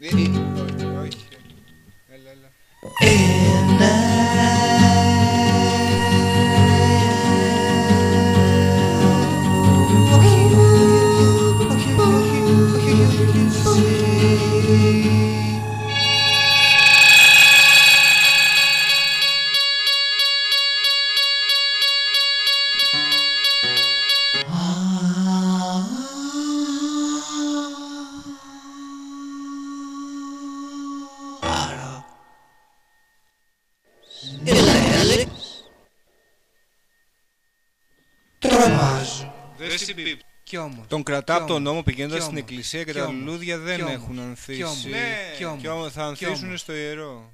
In the. Okay, Ελέξ. Τρομάζω. Τον κρατά από τον νόμο πηγαίνοντας στην εκκλησία και τα λουλούδια δεν έχουν ανθίσει. Ναι, και θα ανθίσουν στο ιερό.